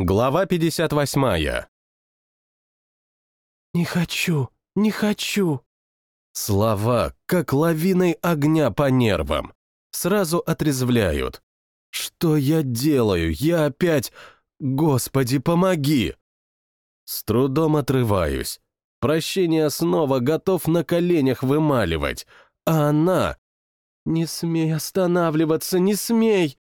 Глава 58. «Не хочу, не хочу». Слова, как лавиной огня по нервам, сразу отрезвляют. Что я делаю? Я опять... Господи, помоги! С трудом отрываюсь. Прощение снова готов на коленях вымаливать. А она... «Не смей останавливаться, не смей!»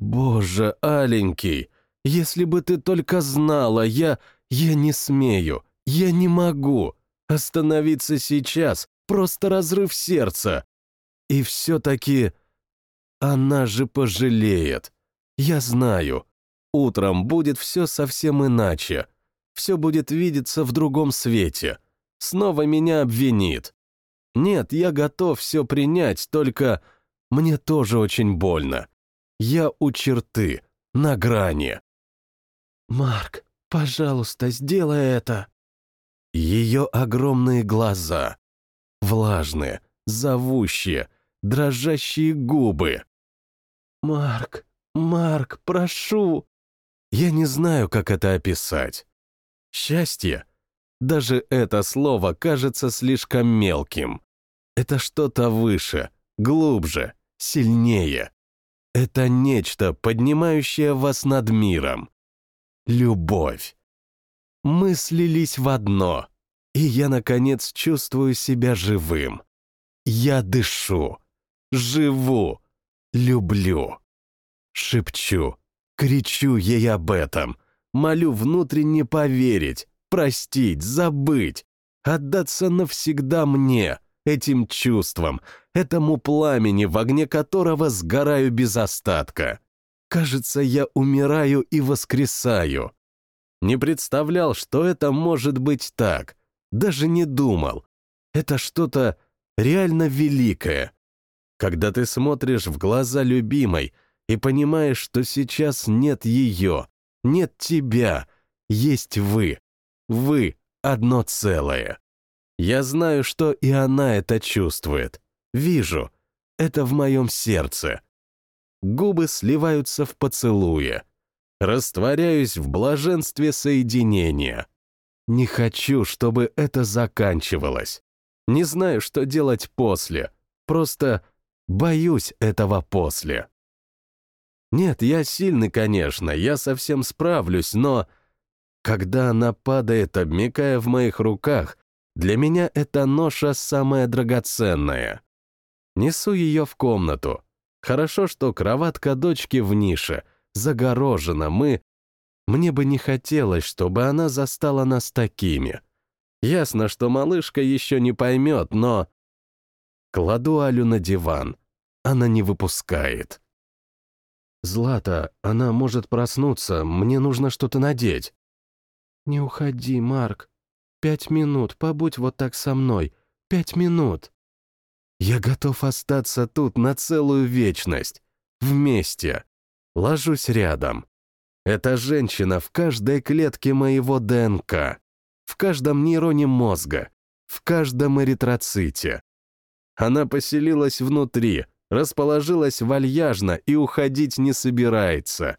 Боже, аленький, если бы ты только знала, я... Я не смею, я не могу. Остановиться сейчас — просто разрыв сердца. И все-таки... Она же пожалеет. Я знаю. Утром будет все совсем иначе. Все будет видеться в другом свете. Снова меня обвинит. Нет, я готов все принять, только мне тоже очень больно. Я у черты, на грани. «Марк, пожалуйста, сделай это!» Ее огромные глаза, влажные, зовущие, дрожащие губы. «Марк, Марк, прошу!» Я не знаю, как это описать. Счастье? Даже это слово кажется слишком мелким. Это что-то выше, глубже, сильнее. Это нечто, поднимающее вас над миром любовь. Мы слились в одно, и я, наконец, чувствую себя живым. Я дышу, живу, люблю. Шепчу, кричу ей об этом, молю внутренне поверить, простить, забыть, отдаться навсегда мне, этим чувствам, этому пламени, в огне которого сгораю без остатка. Кажется, я умираю и воскресаю. Не представлял, что это может быть так. Даже не думал. Это что-то реально великое. Когда ты смотришь в глаза любимой и понимаешь, что сейчас нет ее, нет тебя, есть вы. Вы — одно целое. Я знаю, что и она это чувствует. Вижу. Это в моем сердце губы сливаются в поцелуе. Растворяюсь в блаженстве соединения. Не хочу, чтобы это заканчивалось. Не знаю, что делать после. Просто боюсь этого после. Нет, я сильный, конечно, я совсем справлюсь, но... Когда она падает, обмякая в моих руках, для меня эта ноша самая драгоценная. Несу ее в комнату, Хорошо, что кроватка дочки в нише, загорожена, мы... Мне бы не хотелось, чтобы она застала нас такими. Ясно, что малышка еще не поймет, но... Кладу Алю на диван. Она не выпускает. «Злата, она может проснуться, мне нужно что-то надеть». «Не уходи, Марк. Пять минут, побудь вот так со мной. Пять минут». Я готов остаться тут на целую вечность. Вместе. Ложусь рядом. Эта женщина в каждой клетке моего ДНК, в каждом нейроне мозга, в каждом эритроците. Она поселилась внутри, расположилась вальяжно и уходить не собирается.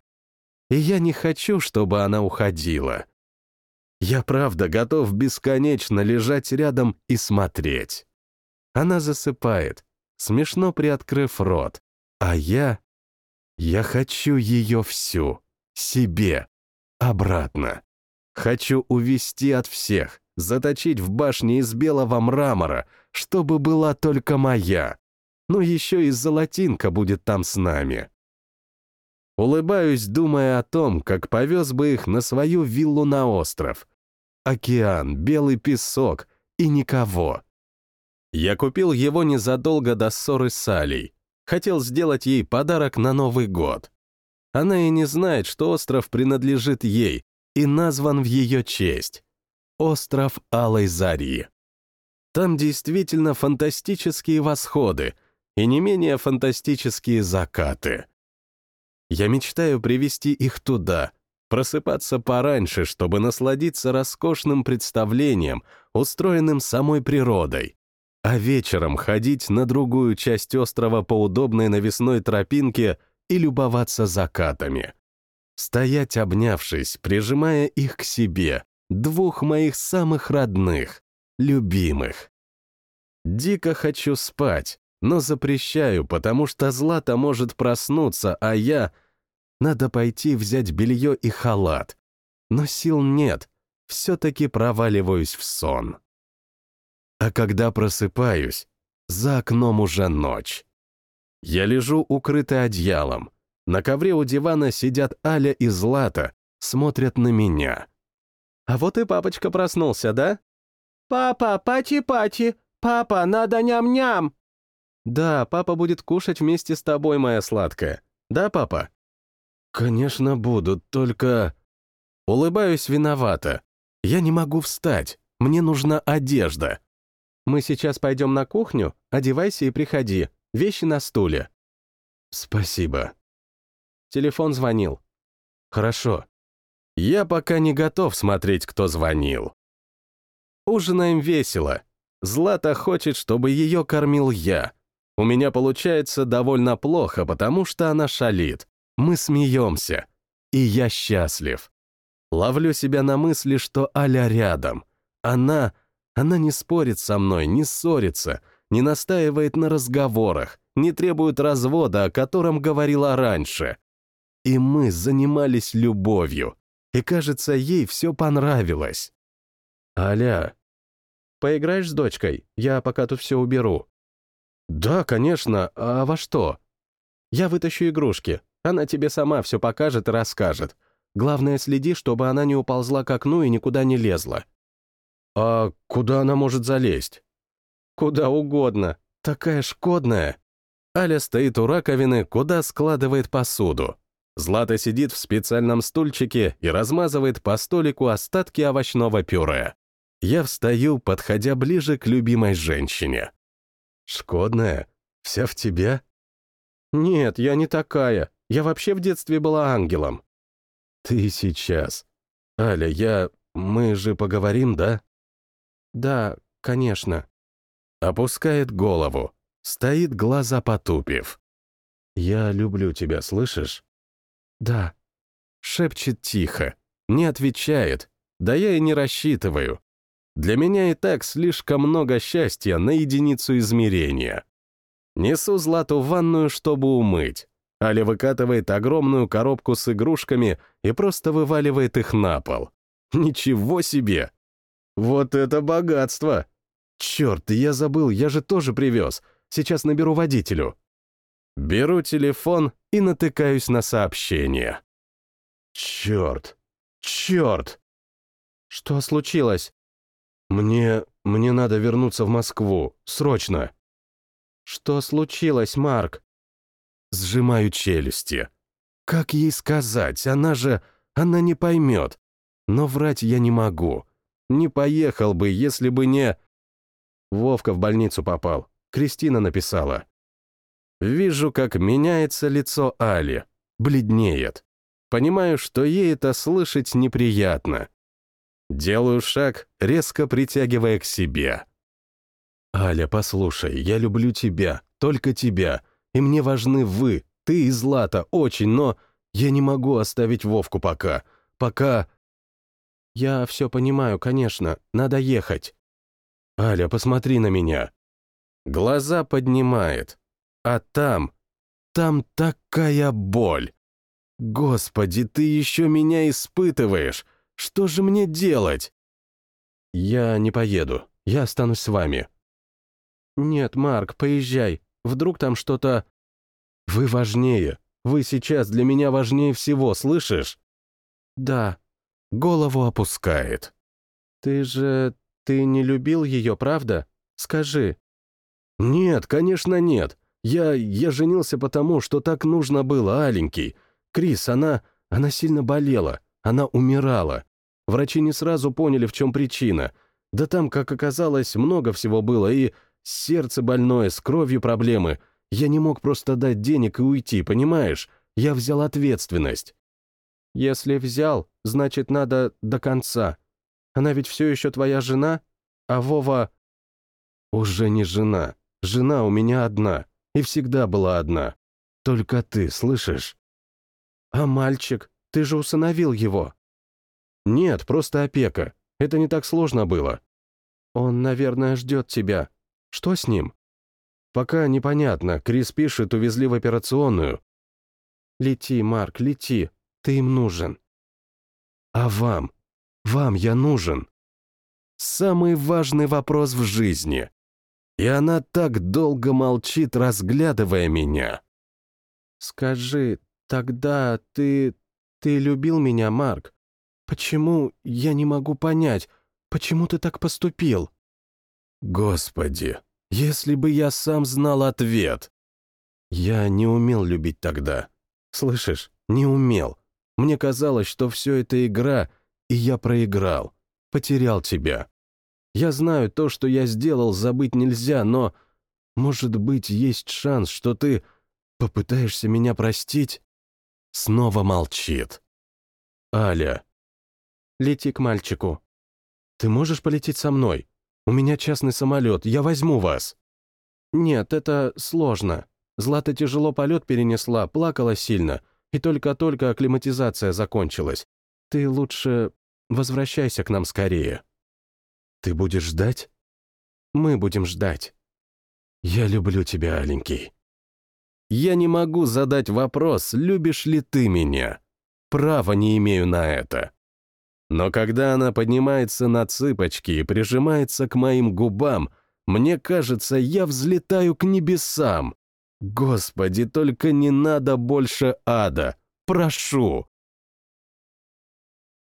И я не хочу, чтобы она уходила. Я правда готов бесконечно лежать рядом и смотреть. Она засыпает, смешно приоткрыв рот. А я... Я хочу ее всю. Себе. Обратно. Хочу увести от всех, заточить в башне из белого мрамора, чтобы была только моя. Ну еще и золотинка будет там с нами. Улыбаюсь, думая о том, как повез бы их на свою виллу на остров. Океан, белый песок и никого. Я купил его незадолго до ссоры с Алей. Хотел сделать ей подарок на Новый год. Она и не знает, что остров принадлежит ей и назван в ее честь. Остров Алой Зарьи. Там действительно фантастические восходы и не менее фантастические закаты. Я мечтаю привести их туда, просыпаться пораньше, чтобы насладиться роскошным представлением, устроенным самой природой, а вечером ходить на другую часть острова по удобной навесной тропинке и любоваться закатами. Стоять обнявшись, прижимая их к себе, двух моих самых родных, любимых. Дико хочу спать, но запрещаю, потому что Злата может проснуться, а я... Надо пойти взять белье и халат. Но сил нет, все-таки проваливаюсь в сон. А когда просыпаюсь, за окном уже ночь. Я лежу укрытый одеялом. На ковре у дивана сидят Аля и Злата, смотрят на меня. «А вот и папочка проснулся, да?» «Папа, пати-пати! Папа, надо ням-ням!» «Да, папа будет кушать вместе с тобой, моя сладкая. Да, папа?» «Конечно буду, только...» Улыбаюсь виновато. Я не могу встать, мне нужна одежда. Мы сейчас пойдем на кухню, одевайся и приходи, вещи на стуле. Спасибо. Телефон звонил. Хорошо. Я пока не готов смотреть, кто звонил. Ужинаем весело. Злата хочет, чтобы ее кормил я. У меня получается довольно плохо, потому что она шалит. Мы смеемся. И я счастлив. Ловлю себя на мысли, что Аля рядом. Она она не спорит со мной, не ссорится, не настаивает на разговорах, не требует развода, о котором говорила раньше. И мы занимались любовью, и, кажется, ей все понравилось. «Аля, поиграешь с дочкой? Я пока тут все уберу». «Да, конечно, а во что?» «Я вытащу игрушки, она тебе сама все покажет и расскажет. Главное, следи, чтобы она не уползла к окну и никуда не лезла. «А куда она может залезть?» «Куда угодно. Такая шкодная». Аля стоит у раковины, куда складывает посуду. Злата сидит в специальном стульчике и размазывает по столику остатки овощного пюре. Я встаю, подходя ближе к любимой женщине. «Шкодная? Вся в тебя?» «Нет, я не такая. Я вообще в детстве была ангелом». «Ты сейчас. Аля, я... Мы же поговорим, да?» «Да, конечно». Опускает голову, стоит глаза потупив. «Я люблю тебя, слышишь?» «Да». Шепчет тихо, не отвечает, да я и не рассчитываю. Для меня и так слишком много счастья на единицу измерения. Несу Злату в ванную, чтобы умыть. Аля выкатывает огромную коробку с игрушками и просто вываливает их на пол. Ничего себе! Вот это богатство! Черт, я забыл, я же тоже привез. Сейчас наберу водителю. Беру телефон и натыкаюсь на сообщение. Черт! Черт! Что случилось? Мне... мне надо вернуться в Москву. Срочно. Что случилось, Марк? Сжимаю челюсти. Как ей сказать? Она же... она не поймет. Но врать я не могу. Не поехал бы, если бы не... Вовка в больницу попал. Кристина написала. Вижу, как меняется лицо Али. Бледнеет. Понимаю, что ей это слышать неприятно. Делаю шаг, резко притягивая к себе. «Аля, послушай, я люблю тебя, только тебя, и мне важны вы, ты и Злата, очень, но я не могу оставить Вовку пока, пока...» «Я все понимаю, конечно, надо ехать». «Аля, посмотри на меня». Глаза поднимает. А там... Там такая боль. Господи, ты еще меня испытываешь. Что же мне делать? Я не поеду. Я останусь с вами. Нет, Марк, поезжай. Вдруг там что-то... Вы важнее. Вы сейчас для меня важнее всего, слышишь? Да, голову опускает. «Ты же... ты не любил ее, правда? Скажи». «Нет, конечно, нет. Я... я женился потому, что так нужно было, аленький. Крис, она... она сильно болела. Она умирала. Врачи не сразу поняли, в чем причина. Да там, как оказалось, много всего было, и сердце больное, с кровью проблемы. Я не мог просто дать денег и уйти, понимаешь? Я взял ответственность. Если взял, значит, надо до конца. Она ведь все еще твоя жена, а Вова... Уже не жена. Жена у меня одна. И всегда была одна. Только ты, слышишь? А мальчик? Ты же усыновил его». «Нет, просто опека. Это не так сложно было». «Он, наверное, ждет тебя. Что с ним?» «Пока непонятно. Крис пишет, увезли в операционную». «Лети, Марк, лети. Ты им нужен». «А вам? Вам я нужен?» Самый важный вопрос в жизни. И она так долго молчит, разглядывая меня. «Скажи, тогда ты... ты любил меня, Марк? Почему, я не могу понять, почему ты так поступил?» «Господи, если бы я сам знал ответ!» Я не умел любить тогда. Слышишь, не умел. Мне казалось, что все это игра, и я проиграл, потерял тебя. Я знаю, то, что я сделал, забыть нельзя, но, может быть, есть шанс, что ты попытаешься меня простить?» Снова молчит. «Аля». «Лети к мальчику». «Ты можешь полететь со мной? У меня частный самолет, я возьму вас». «Нет, это сложно. Злата тяжело полет перенесла, плакала сильно, и только-только акклиматизация закончилась. Ты лучше возвращайся к нам скорее». «Ты будешь ждать?» «Мы будем ждать». «Я люблю тебя, Аленький». Я не могу задать вопрос, любишь ли ты меня. Права не имею на это. Но когда она поднимается на цыпочки и прижимается к моим губам, мне кажется, я взлетаю к небесам. Господи, только не надо больше ада. Прошу.